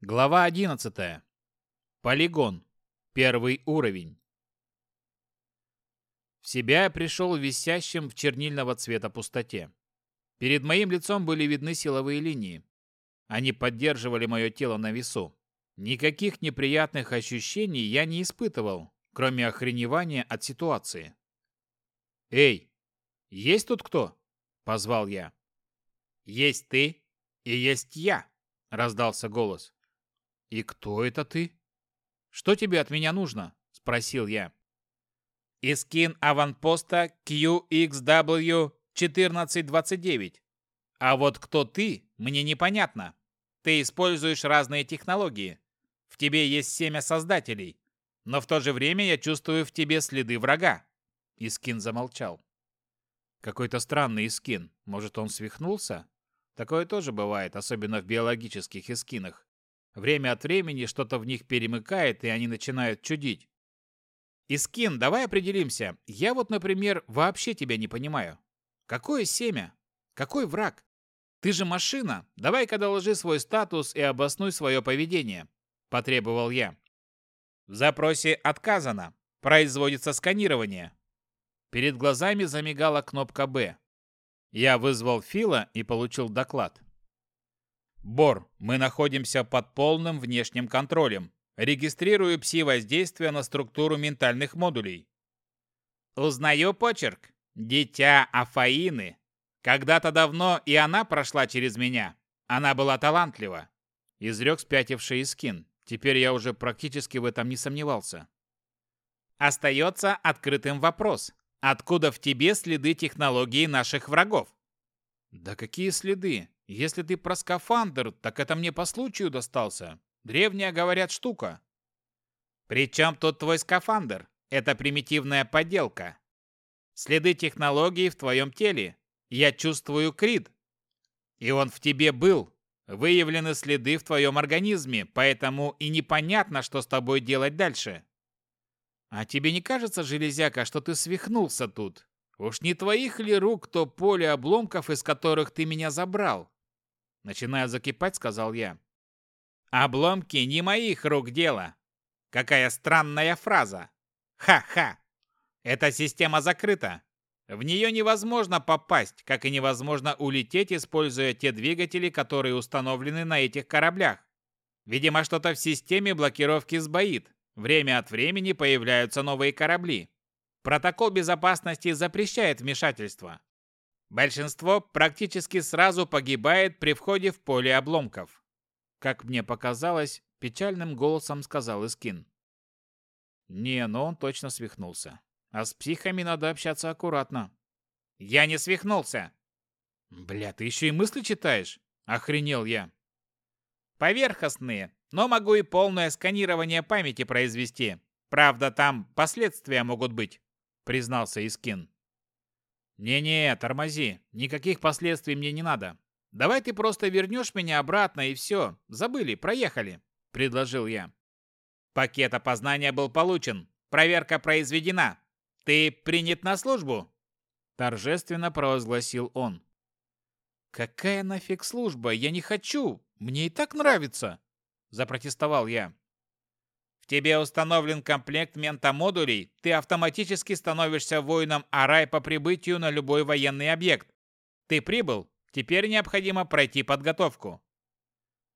Глава 11. Полигон. Первый уровень. В себя я пришел висящим в чернильного цвета пустоте. Перед моим лицом были видны силовые линии. Они поддерживали мое тело на весу. Никаких неприятных ощущений я не испытывал, кроме охреневания от ситуации. «Эй, есть тут кто?» – позвал я. «Есть ты и есть я», – раздался голос. «И кто это ты?» «Что тебе от меня нужно?» – спросил я. «Искин аванпоста QXW1429. А вот кто ты, мне непонятно. Ты используешь разные технологии. В тебе есть семя создателей. Но в то же время я чувствую в тебе следы врага». Искин замолчал. «Какой-то странный Искин. Может, он свихнулся?» Такое тоже бывает, особенно в биологических искинах. Время от времени что-то в них перемыкает, и они начинают чудить. Искин, давай определимся. Я вот, например, вообще тебя не понимаю. Какое семя? Какой враг? Ты же машина. Давай-ка доложи свой статус и обоснуй свое поведение. Потребовал я. В запросе отказано. Производится сканирование. Перед глазами замигала кнопка «Б». Я вызвал Фила и получил доклад. Бор, мы находимся под полным внешним контролем. Регистрирую пси-воздействие на структуру ментальных модулей. Узнаю почерк. Дитя Афаины. Когда-то давно и она прошла через меня. Она была талантлива. Изрек спятивший Искин. Теперь я уже практически в этом не сомневался. Остается открытым вопрос. Откуда в тебе следы технологии наших врагов? Да какие следы? Если ты про скафандр, так это мне по случаю достался. Древняя, говорят, штука. Причем тут твой скафандр? Это примитивная подделка. Следы технологии в твоем теле. Я чувствую крид. И он в тебе был. Выявлены следы в твоем организме, поэтому и непонятно, что с тобой делать дальше. А тебе не кажется, железяка, что ты свихнулся тут? Уж не твоих ли рук то поле обломков, из которых ты меня забрал? Начиная закипать, сказал я. «Обломки не моих рук дело. Какая странная фраза. Ха-ха. Эта система закрыта. В нее невозможно попасть, как и невозможно улететь, используя те двигатели, которые установлены на этих кораблях. Видимо, что-то в системе блокировки сбоит. Время от времени появляются новые корабли. Протокол безопасности запрещает вмешательство. Большинство практически сразу погибает при входе в поле обломков. Как мне показалось, печальным голосом сказал Искин. Не, но он точно свихнулся. А с психами надо общаться аккуратно. Я не свихнулся. Бля, ты еще и мысли читаешь? Охренел я. Поверхностные, но могу и полное сканирование памяти произвести. Правда, там последствия могут быть, признался Искин. «Не-не, тормози. Никаких последствий мне не надо. Давай ты просто вернешь меня обратно и все. Забыли, проехали», — предложил я. «Пакет опознания был получен. Проверка произведена. Ты принят на службу?» Торжественно провозгласил он. «Какая нафиг служба? Я не хочу. Мне и так нравится!» Запротестовал я тебе установлен комплект ментамодулей, ты автоматически становишься воином Арай по прибытию на любой военный объект. Ты прибыл, теперь необходимо пройти подготовку.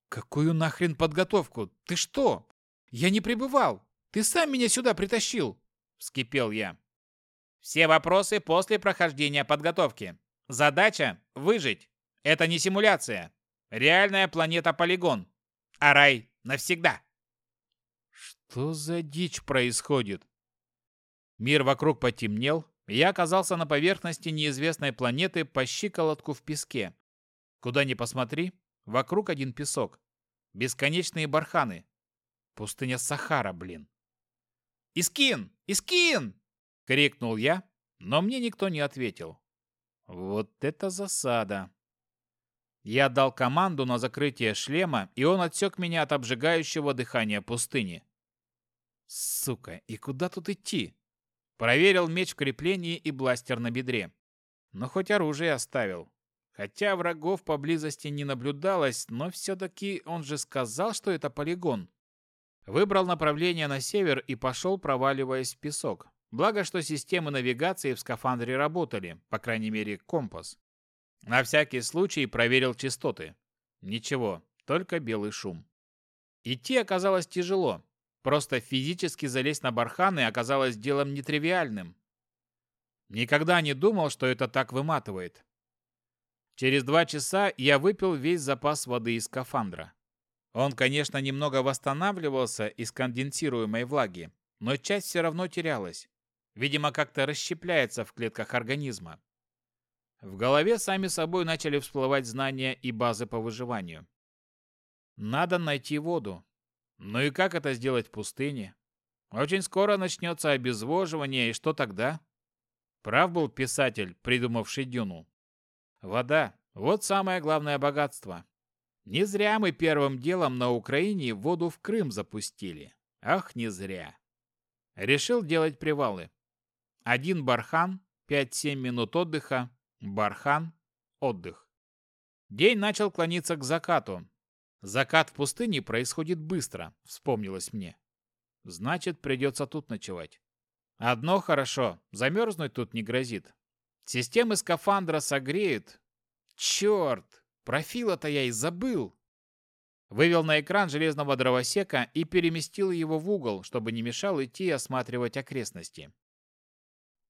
Какую нахрен подготовку? Ты что? Я не прибывал. Ты сам меня сюда притащил, вскипел я. Все вопросы после прохождения подготовки. Задача выжить. Это не симуляция. Реальная планета-полигон. Арай навсегда. Что за дичь происходит? Мир вокруг потемнел, и я оказался на поверхности неизвестной планеты по щиколотку в песке. Куда ни посмотри, вокруг один песок. Бесконечные барханы. Пустыня Сахара, блин. «Искин! Искин!» — крикнул я, но мне никто не ответил. Вот это засада. Я дал команду на закрытие шлема, и он отсек меня от обжигающего дыхания пустыни. Сука, и куда тут идти? Проверил меч в креплении и бластер на бедре. Но хоть оружие оставил. Хотя врагов поблизости не наблюдалось, но все-таки он же сказал, что это полигон. Выбрал направление на север и пошел, проваливаясь в песок. Благо, что системы навигации в скафандре работали, по крайней мере, компас. На всякий случай проверил частоты. Ничего, только белый шум. Идти оказалось тяжело. Просто физически залезть на барханы оказалось делом нетривиальным. Никогда не думал, что это так выматывает. Через два часа я выпил весь запас воды из скафандра. Он, конечно, немного восстанавливался из конденсируемой влаги, но часть все равно терялась. Видимо, как-то расщепляется в клетках организма. В голове сами собой начали всплывать знания и базы по выживанию. Надо найти воду. Ну и как это сделать в пустыне? Очень скоро начнется обезвоживание, и что тогда? Прав был писатель, придумавший дюну. Вода – вот самое главное богатство. Не зря мы первым делом на Украине воду в Крым запустили. Ах, не зря. Решил делать привалы. Один бархан, 5-7 минут отдыха, бархан, отдых. День начал клониться к закату. Закат в пустыне происходит быстро, вспомнилось мне. Значит, придется тут ночевать. Одно хорошо, замерзнуть тут не грозит. Системы скафандра согреют. Черт, профила-то я и забыл. Вывел на экран железного дровосека и переместил его в угол, чтобы не мешал идти осматривать окрестности.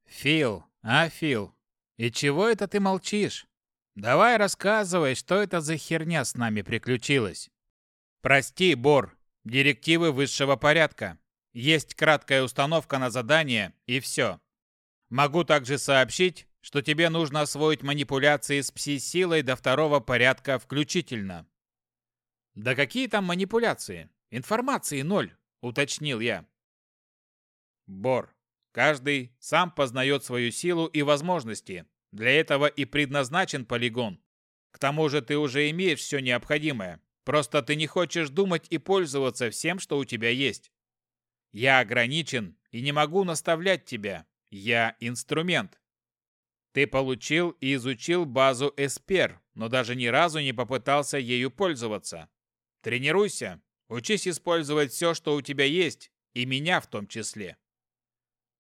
«Фил, а, Фил, и чего это ты молчишь? Давай рассказывай, что это за херня с нами приключилась». «Прости, Бор, директивы высшего порядка. Есть краткая установка на задание, и все. Могу также сообщить, что тебе нужно освоить манипуляции с пси-силой до второго порядка включительно». «Да какие там манипуляции? Информации ноль», — уточнил я. «Бор, Каждый сам познает свою силу и возможности. Для этого и предназначен полигон. К тому же ты уже имеешь все необходимое. Просто ты не хочешь думать и пользоваться всем, что у тебя есть. Я ограничен и не могу наставлять тебя. Я инструмент. Ты получил и изучил базу Эспер, но даже ни разу не попытался ею пользоваться. Тренируйся, учись использовать все, что у тебя есть, и меня в том числе.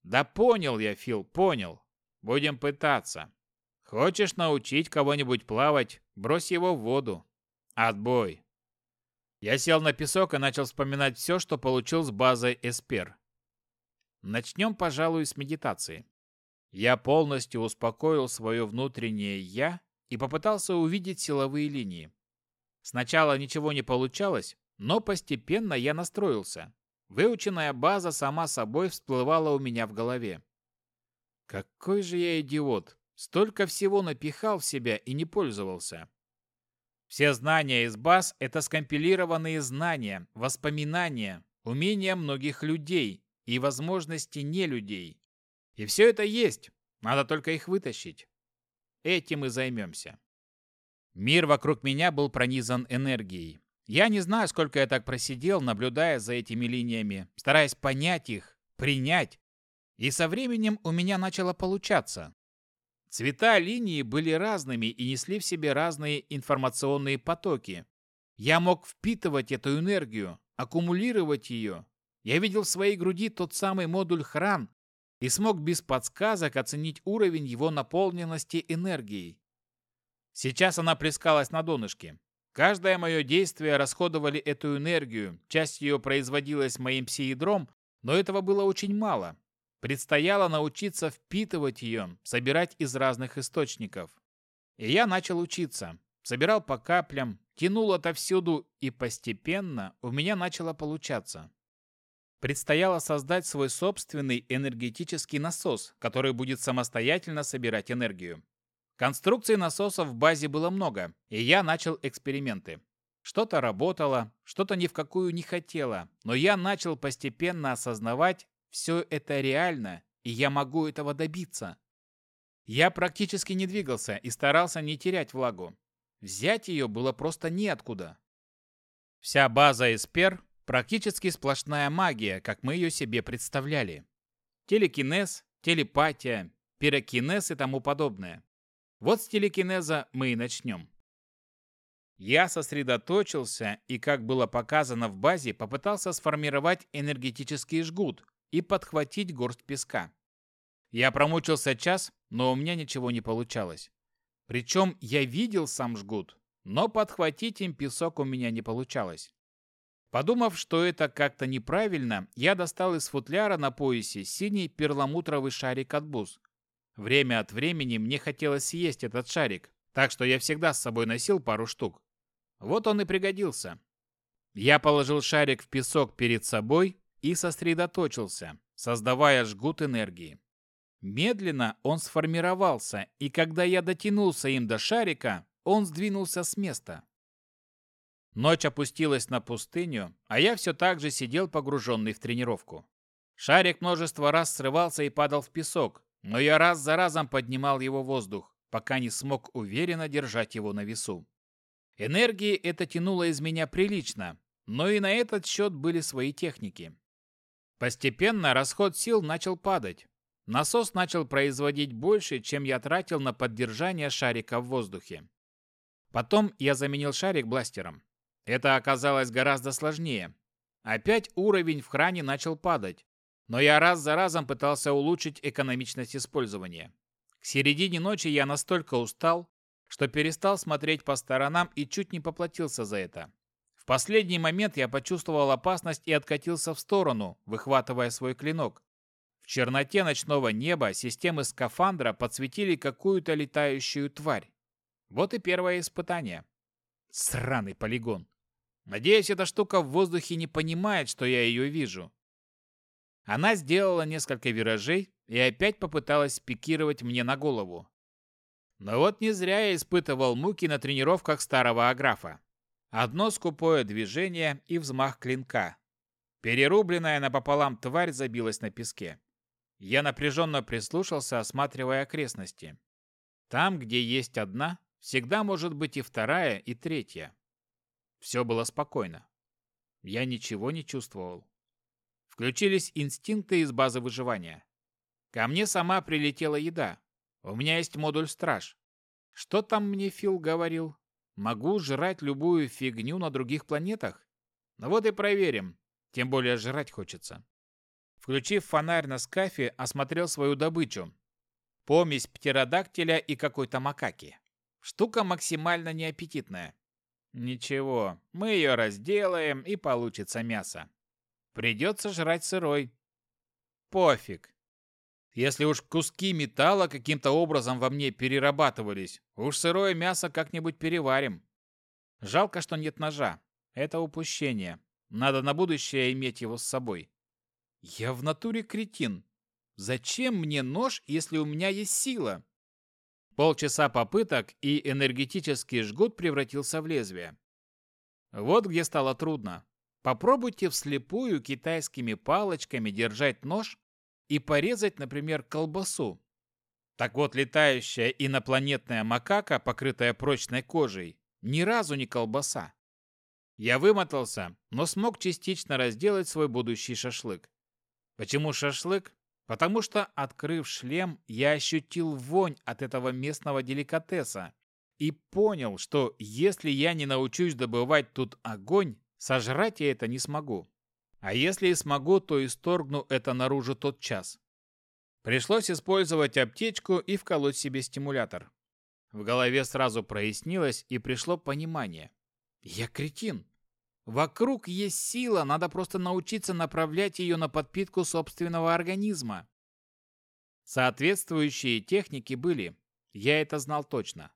Да понял я, Фил, понял. Будем пытаться. Хочешь научить кого-нибудь плавать, брось его в воду. Отбой. Я сел на песок и начал вспоминать все, что получил с базой Эспер. Начнем, пожалуй, с медитации. Я полностью успокоил свое внутреннее «я» и попытался увидеть силовые линии. Сначала ничего не получалось, но постепенно я настроился. Выученная база сама собой всплывала у меня в голове. Какой же я идиот! Столько всего напихал в себя и не пользовался. Все знания из баз – это скомпилированные знания, воспоминания, умения многих людей и возможности не людей. И все это есть, надо только их вытащить. Этим и займемся. Мир вокруг меня был пронизан энергией. Я не знаю, сколько я так просидел, наблюдая за этими линиями, стараясь понять их, принять. И со временем у меня начало получаться. Цвета линии были разными и несли в себе разные информационные потоки. Я мог впитывать эту энергию, аккумулировать ее. Я видел в своей груди тот самый модуль хран и смог без подсказок оценить уровень его наполненности энергией. Сейчас она плескалась на донышке. Каждое мое действие расходовали эту энергию, часть ее производилась моим псиедром, но этого было очень мало. Предстояло научиться впитывать ее, собирать из разных источников. И я начал учиться. Собирал по каплям, тянул отовсюду, и постепенно у меня начало получаться. Предстояло создать свой собственный энергетический насос, который будет самостоятельно собирать энергию. Конструкций насосов в базе было много, и я начал эксперименты. Что-то работало, что-то ни в какую не хотело, но я начал постепенно осознавать, все это реально, и я могу этого добиться. Я практически не двигался и старался не терять влагу. Взять ее было просто неоткуда. Вся база Эспер – практически сплошная магия, как мы ее себе представляли. Телекинез, телепатия, пирокинез и тому подобное. Вот с телекинеза мы и начнем. Я сосредоточился и, как было показано в базе, попытался сформировать энергетический жгут и подхватить горсть песка. Я промучился час, но у меня ничего не получалось. Причем я видел сам жгут, но подхватить им песок у меня не получалось. Подумав, что это как-то неправильно, я достал из футляра на поясе синий перламутровый шарик от бус. Время от времени мне хотелось съесть этот шарик, так что я всегда с собой носил пару штук. Вот он и пригодился. Я положил шарик в песок перед собой и сосредоточился, создавая жгут энергии. Медленно он сформировался, и когда я дотянулся им до шарика, он сдвинулся с места. Ночь опустилась на пустыню, а я все так же сидел погруженный в тренировку. Шарик множество раз срывался и падал в песок, но я раз за разом поднимал его в воздух, пока не смог уверенно держать его на весу. Энергии это тянуло из меня прилично, но и на этот счет были свои техники. Постепенно расход сил начал падать, Насос начал производить больше, чем я тратил на поддержание шарика в воздухе. Потом я заменил шарик бластером. Это оказалось гораздо сложнее. Опять уровень в хране начал падать, но я раз за разом пытался улучшить экономичность использования. К середине ночи я настолько устал, что перестал смотреть по сторонам и чуть не поплатился за это. В последний момент я почувствовал опасность и откатился в сторону, выхватывая свой клинок. В черноте ночного неба системы скафандра подсветили какую-то летающую тварь. Вот и первое испытание. Сраный полигон. Надеюсь, эта штука в воздухе не понимает, что я ее вижу. Она сделала несколько виражей и опять попыталась пикировать мне на голову. Но вот не зря я испытывал муки на тренировках старого аграфа. Одно скупое движение и взмах клинка. Перерубленная напополам тварь забилась на песке. Я напряженно прислушался, осматривая окрестности. Там, где есть одна, всегда может быть и вторая, и третья. Все было спокойно. Я ничего не чувствовал. Включились инстинкты из базы выживания. Ко мне сама прилетела еда. У меня есть модуль «Страж». Что там мне Фил говорил? Могу жрать любую фигню на других планетах? Ну вот и проверим. Тем более жрать хочется. Включив фонарь на скафе, осмотрел свою добычу. Помесь птеродактиля и какой-то макаки. Штука максимально неаппетитная. Ничего, мы ее разделаем и получится мясо. Придется жрать сырой. Пофиг. Если уж куски металла каким-то образом во мне перерабатывались, уж сырое мясо как-нибудь переварим. Жалко, что нет ножа. Это упущение. Надо на будущее иметь его с собой. Я в натуре кретин. Зачем мне нож, если у меня есть сила? Полчаса попыток, и энергетический жгут превратился в лезвие. Вот где стало трудно. Попробуйте вслепую китайскими палочками держать нож и порезать, например, колбасу. Так вот, летающая инопланетная макака, покрытая прочной кожей, ни разу не колбаса. Я вымотался, но смог частично разделать свой будущий шашлык. Почему шашлык? Потому что, открыв шлем, я ощутил вонь от этого местного деликатеса и понял, что если я не научусь добывать тут огонь, сожрать я это не смогу. А если и смогу, то исторгну это наружу тот час. Пришлось использовать аптечку и вколоть себе стимулятор. В голове сразу прояснилось и пришло понимание. Я кретин. Вокруг есть сила, надо просто научиться направлять ее на подпитку собственного организма. Соответствующие техники были, я это знал точно.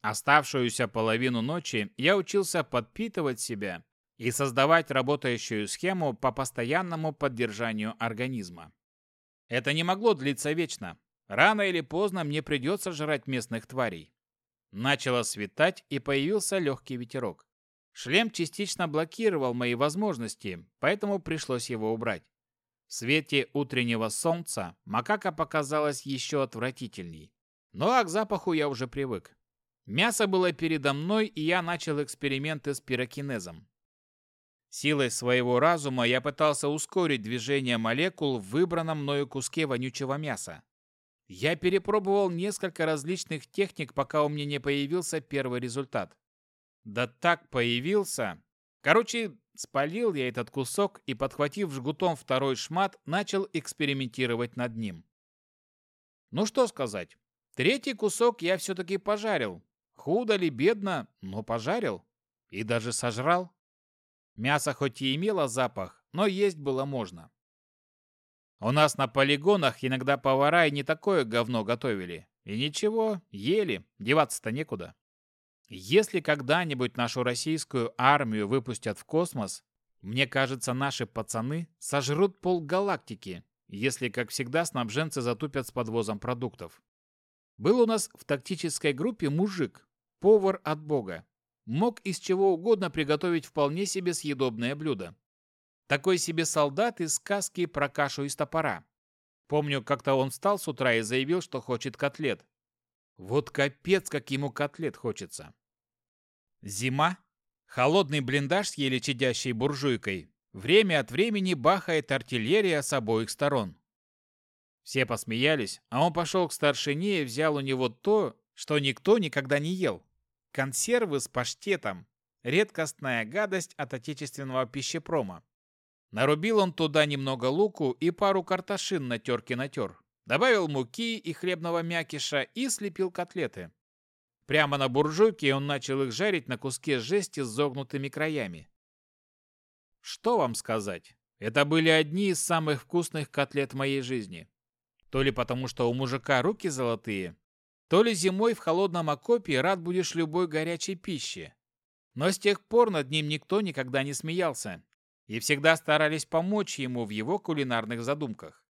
Оставшуюся половину ночи я учился подпитывать себя и создавать работающую схему по постоянному поддержанию организма. Это не могло длиться вечно. Рано или поздно мне придется жрать местных тварей. Начало светать и появился легкий ветерок. Шлем частично блокировал мои возможности, поэтому пришлось его убрать. В свете утреннего солнца макака показалась еще отвратительней. Ну а к запаху я уже привык. Мясо было передо мной, и я начал эксперименты с пирокинезом. Силой своего разума я пытался ускорить движение молекул в выбранном мною куске вонючего мяса. Я перепробовал несколько различных техник, пока у меня не появился первый результат. Да так появился. Короче, спалил я этот кусок и, подхватив жгутом второй шмат, начал экспериментировать над ним. Ну что сказать, третий кусок я все-таки пожарил. Худо ли, бедно, но пожарил. И даже сожрал. Мясо хоть и имело запах, но есть было можно. У нас на полигонах иногда повара и не такое говно готовили. И ничего, ели, деваться-то некуда. Если когда-нибудь нашу российскую армию выпустят в космос, мне кажется, наши пацаны сожрут полгалактики, если, как всегда, снабженцы затупят с подвозом продуктов. Был у нас в тактической группе мужик, повар от бога. Мог из чего угодно приготовить вполне себе съедобное блюдо. Такой себе солдат из сказки про кашу из топора. Помню, как-то он встал с утра и заявил, что хочет котлет. Вот капец, как ему котлет хочется. Зима. Холодный блиндаж с еле чадящей буржуйкой. Время от времени бахает артиллерия с обоих сторон. Все посмеялись, а он пошел к старшине и взял у него то, что никто никогда не ел. Консервы с паштетом. Редкостная гадость от отечественного пищепрома. Нарубил он туда немного луку и пару картошин на терке натер. Добавил муки и хлебного мякиша и слепил котлеты. Прямо на буржуйке он начал их жарить на куске жести с загнутыми краями. Что вам сказать? Это были одни из самых вкусных котлет в моей жизни. То ли потому, что у мужика руки золотые, то ли зимой в холодном окопе рад будешь любой горячей пище. Но с тех пор над ним никто никогда не смеялся, и всегда старались помочь ему в его кулинарных задумках.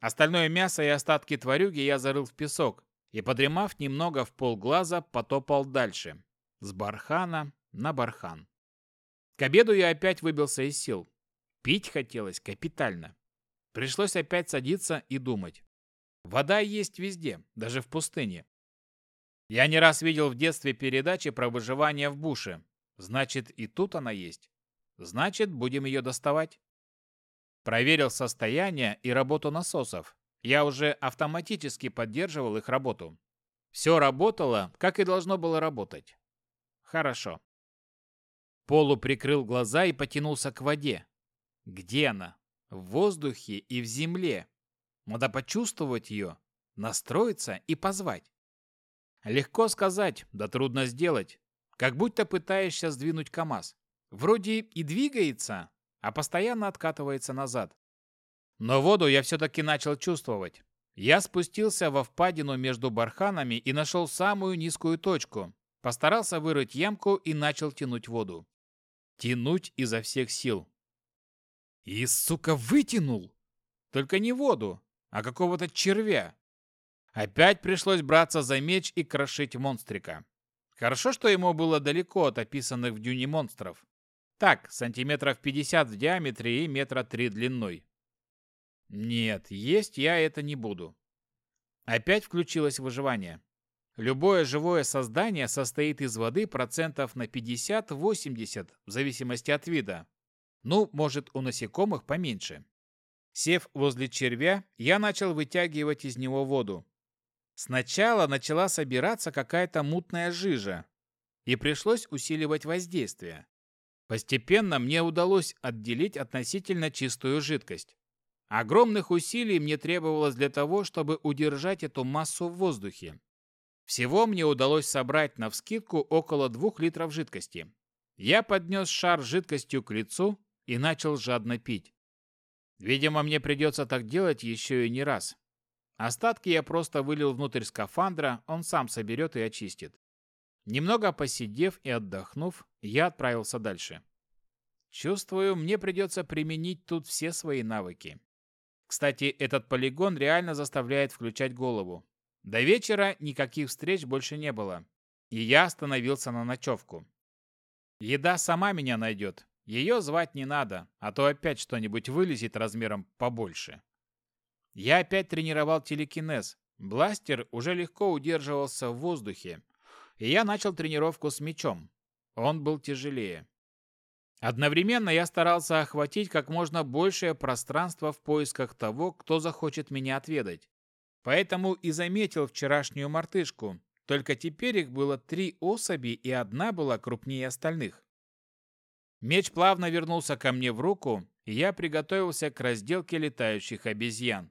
Остальное мясо и остатки тварюги я зарыл в песок и, подремав немного в полглаза, потопал дальше, с бархана на бархан. К обеду я опять выбился из сил. Пить хотелось капитально. Пришлось опять садиться и думать. Вода есть везде, даже в пустыне. Я не раз видел в детстве передачи про выживание в буше. Значит, и тут она есть. Значит, будем ее доставать. Проверил состояние и работу насосов. Я уже автоматически поддерживал их работу. Все работало, как и должно было работать. Хорошо. Полу прикрыл глаза и потянулся к воде. Где она? В воздухе и в земле. Надо почувствовать ее, настроиться и позвать. Легко сказать, да трудно сделать. Как будто пытаешься сдвинуть КАМАЗ. Вроде и двигается, а постоянно откатывается назад. Но воду я все-таки начал чувствовать. Я спустился во впадину между барханами и нашел самую низкую точку. Постарался вырыть ямку и начал тянуть воду. Тянуть изо всех сил. И, сука, вытянул! Только не воду, а какого-то червя. Опять пришлось браться за меч и крошить монстрика. Хорошо, что ему было далеко от описанных в дюне монстров. Так, сантиметров 50 в диаметре и метра 3 длиной. Нет, есть я это не буду. Опять включилось выживание. Любое живое создание состоит из воды процентов на 50-80, в зависимости от вида. Ну, может, у насекомых поменьше. Сев возле червя, я начал вытягивать из него воду. Сначала начала собираться какая-то мутная жижа, и пришлось усиливать воздействие. Постепенно мне удалось отделить относительно чистую жидкость. Огромных усилий мне требовалось для того, чтобы удержать эту массу в воздухе. Всего мне удалось собрать на вскидку около двух литров жидкости. Я поднес шар с жидкостью к лицу и начал жадно пить. Видимо, мне придется так делать еще и не раз. Остатки я просто вылил внутрь скафандра, он сам соберет и очистит. Немного посидев и отдохнув, я отправился дальше. Чувствую, мне придется применить тут все свои навыки. Кстати, этот полигон реально заставляет включать голову. До вечера никаких встреч больше не было, и я остановился на ночевку. Еда сама меня найдет, ее звать не надо, а то опять что-нибудь вылезет размером побольше. Я опять тренировал телекинез. Бластер уже легко удерживался в воздухе, и я начал тренировку с мечом. Он был тяжелее. Одновременно я старался охватить как можно большее пространство в поисках того, кто захочет меня отведать. поэтому и заметил вчерашнюю мартышку, только теперь их было три особи, и одна была крупнее остальных. Меч плавно вернулся ко мне в руку, и я приготовился к разделке летающих обезьян.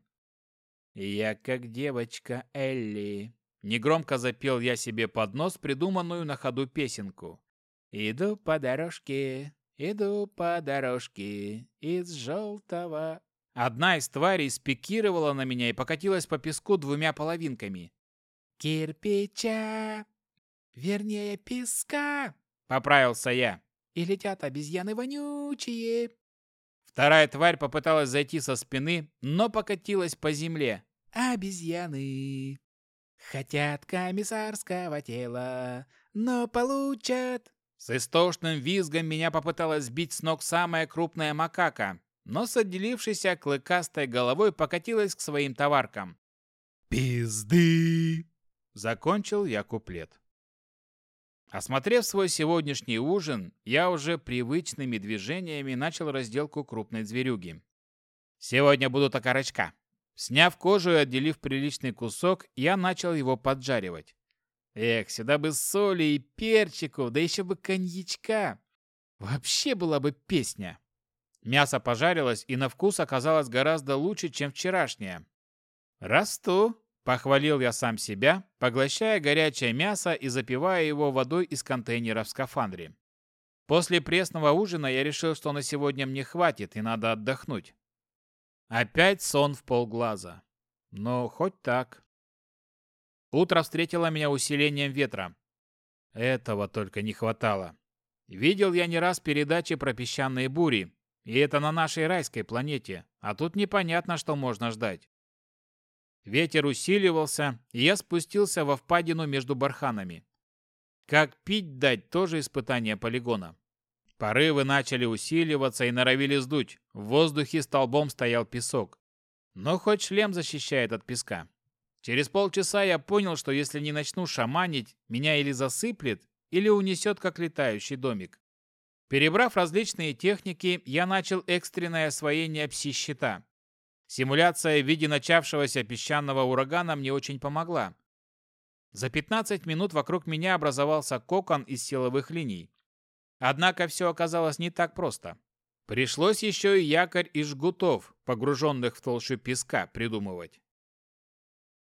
«Я как девочка Элли», — негромко запел я себе под нос придуманную на ходу песенку. «Иду по дорожке, иду по дорожке из желтого...» Одна из тварей спикировала на меня и покатилась по песку двумя половинками. «Кирпича! Вернее, песка!» — поправился я. «И летят обезьяны вонючие!» Вторая тварь попыталась зайти со спины, но покатилась по земле. «Обезьяны хотят комиссарского тела, но получат...» С истошным визгом меня попыталась сбить с ног самая крупная макака, но с отделившейся клыкастой головой покатилась к своим товаркам. «Пизды!» — закончил я куплет. Осмотрев свой сегодняшний ужин, я уже привычными движениями начал разделку крупной зверюги. Сегодня будут окорочка. Сняв кожу и отделив приличный кусок, я начал его поджаривать. Эх, сюда бы соли и перчику, да еще бы коньячка. Вообще была бы песня. Мясо пожарилось и на вкус оказалось гораздо лучше, чем вчерашнее. «Расту», – похвалил я сам себя, поглощая горячее мясо и запивая его водой из контейнера в скафандре. После пресного ужина я решил, что на сегодня мне хватит и надо отдохнуть. Опять сон в полглаза. Но хоть так. Утро встретило меня усилением ветра. Этого только не хватало. Видел я не раз передачи про песчаные бури, и это на нашей райской планете, а тут непонятно, что можно ждать. Ветер усиливался, и я спустился во впадину между барханами. Как пить дать, тоже испытание полигона. Порывы начали усиливаться и норовили сдуть. В воздухе столбом стоял песок. Но хоть шлем защищает от песка. Через полчаса я понял, что если не начну шаманить, меня или засыплет, или унесет, как летающий домик. Перебрав различные техники, я начал экстренное освоение пси-щита. Симуляция в виде начавшегося песчаного урагана мне очень помогла. За 15 минут вокруг меня образовался кокон из силовых линий. Однако все оказалось не так просто. Пришлось еще и якорь из жгутов, погруженных в толщу песка, придумывать.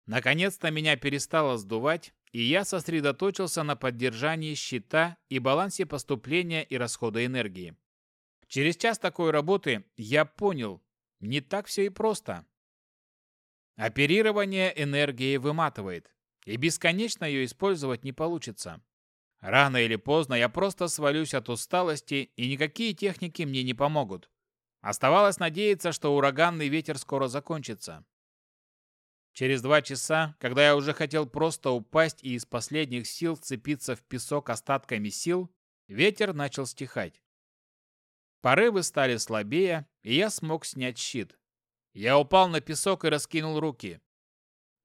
Наконец-то меня перестало сдувать, и я сосредоточился на поддержании щита и балансе поступления и расхода энергии. Через час такой работы я понял, не так все и просто. Оперирование энергией выматывает, и бесконечно ее использовать не получится. Рано или поздно я просто свалюсь от усталости, и никакие техники мне не помогут. Оставалось надеяться, что ураганный ветер скоро закончится. Через два часа, когда я уже хотел просто упасть и из последних сил вцепиться в песок остатками сил, ветер начал стихать. Порывы стали слабее, и я смог снять щит. Я упал на песок и раскинул руки.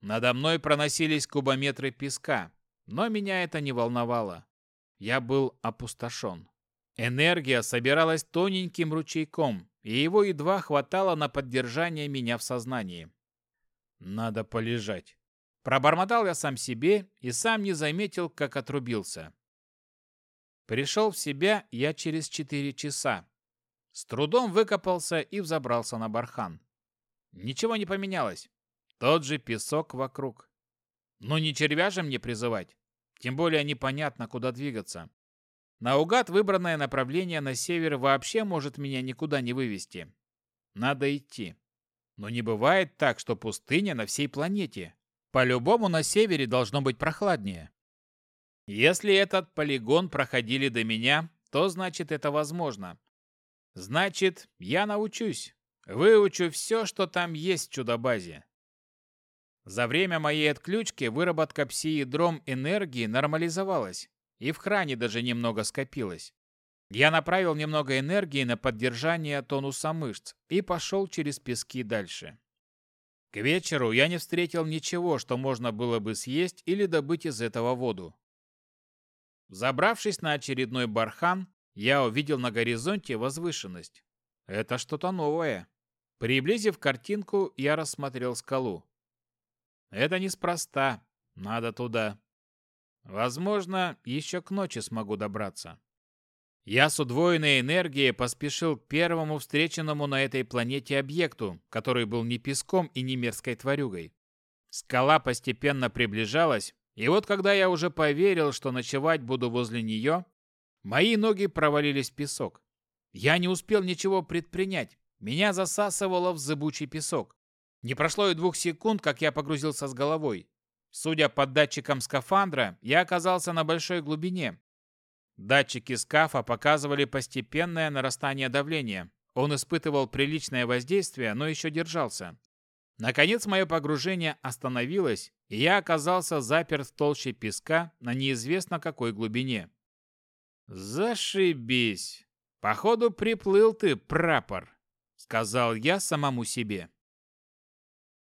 Надо мной проносились кубометры песка, но меня это не волновало. Я был опустошен. Энергия собиралась тоненьким ручейком, и его едва хватало на поддержание меня в сознании. Надо полежать. Пробормотал я сам себе и сам не заметил, как отрубился. Пришел в себя я через четыре часа. С трудом выкопался и взобрался на бархан. Ничего не поменялось. Тот же песок вокруг. Но не червя же мне призывать. Тем более непонятно, куда двигаться. Наугад выбранное направление на север вообще может меня никуда не вывести. Надо идти. Но не бывает так, что пустыня на всей планете. По-любому на севере должно быть прохладнее. Если этот полигон проходили до меня, то значит это возможно. Значит, я научусь. Выучу все, что там есть в чудо-базе. За время моей отключки выработка пси-ядром энергии нормализовалась, и в хране даже немного скопилось. Я направил немного энергии на поддержание тонуса мышц и пошел через пески дальше. К вечеру я не встретил ничего, что можно было бы съесть или добыть из этого воду. Забравшись на очередной бархан, я увидел на горизонте возвышенность. Это что-то новое. Приблизив картинку, я рассмотрел скалу. Это неспроста. Надо туда. Возможно, еще к ночи смогу добраться. Я с удвоенной энергией поспешил к первому встреченному на этой планете объекту, который был не песком и не мерзкой тварюгой. Скала постепенно приближалась, и вот когда я уже поверил, что ночевать буду возле нее, мои ноги провалились в песок. Я не успел ничего предпринять. Меня засасывало в зыбучий песок. Не прошло и двух секунд, как я погрузился с головой. Судя по датчикам скафандра, я оказался на большой глубине, Датчики скафа показывали постепенное нарастание давления. Он испытывал приличное воздействие, но еще держался. Наконец мое погружение остановилось, и я оказался заперт в толще песка на неизвестно какой глубине. «Зашибись! Походу, приплыл ты, прапор!» — сказал я самому себе.